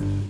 Bye.